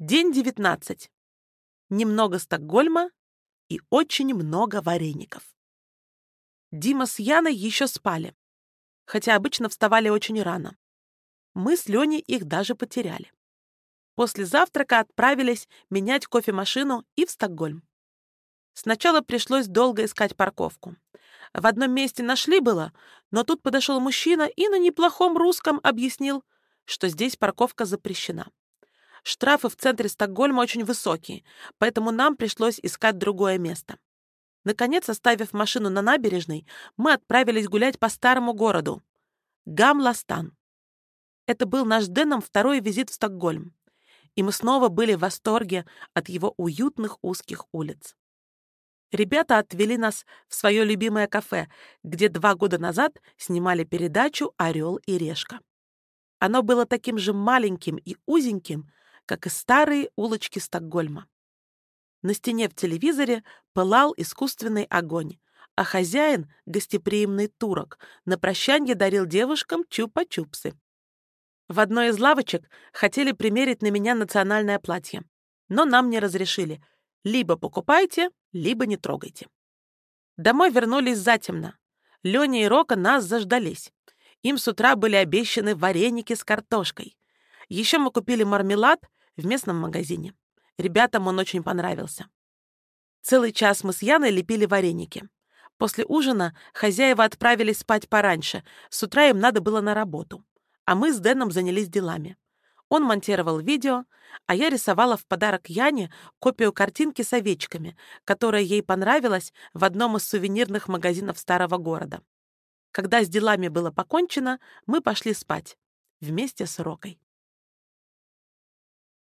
День 19. Немного Стокгольма и очень много вареников. Дима с Яной еще спали, хотя обычно вставали очень рано. Мы с Леней их даже потеряли. После завтрака отправились менять кофемашину и в Стокгольм. Сначала пришлось долго искать парковку. В одном месте нашли было, но тут подошел мужчина и на неплохом русском объяснил, что здесь парковка запрещена. Штрафы в центре Стокгольма очень высокие, поэтому нам пришлось искать другое место. Наконец, оставив машину на набережной, мы отправились гулять по старому городу — Гамластан. Это был наш Дэном второй визит в Стокгольм, и мы снова были в восторге от его уютных узких улиц. Ребята отвели нас в свое любимое кафе, где два года назад снимали передачу «Орел и решка». Оно было таким же маленьким и узеньким, как и старые улочки Стокгольма. На стене в телевизоре пылал искусственный огонь, а хозяин, гостеприимный турок, на прощанье дарил девушкам чупа-чупсы. В одной из лавочек хотели примерить на меня национальное платье, но нам не разрешили. Либо покупайте, либо не трогайте. Домой вернулись затемно. Леня и Рока нас заждались. Им с утра были обещаны вареники с картошкой. Еще мы купили мармелад в местном магазине. Ребятам он очень понравился. Целый час мы с Яной лепили вареники. После ужина хозяева отправились спать пораньше, с утра им надо было на работу. А мы с Дэном занялись делами. Он монтировал видео, а я рисовала в подарок Яне копию картинки с овечками, которая ей понравилась в одном из сувенирных магазинов старого города. Когда с делами было покончено, мы пошли спать вместе с Рокой.